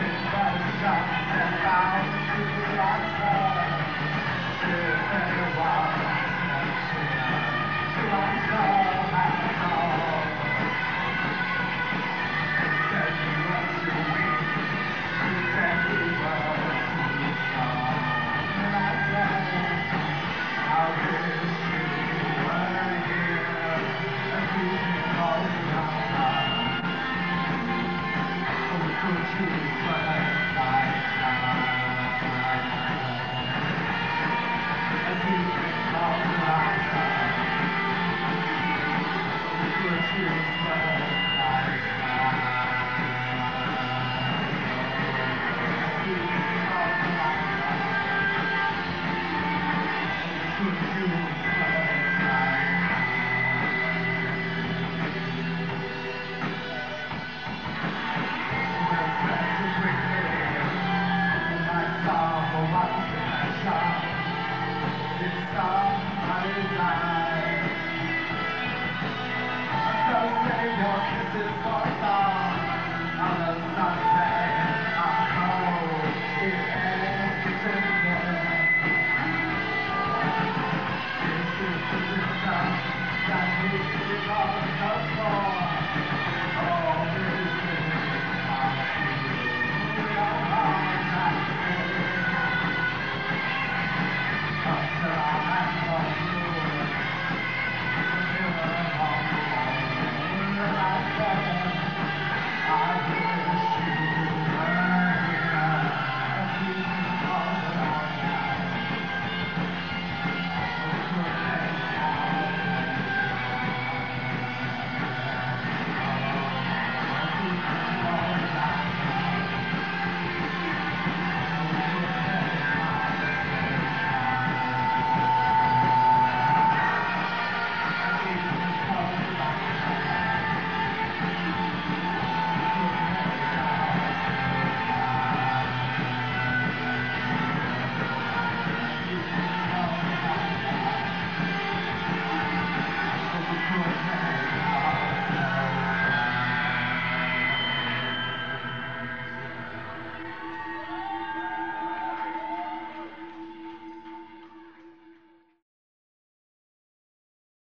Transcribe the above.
Thank.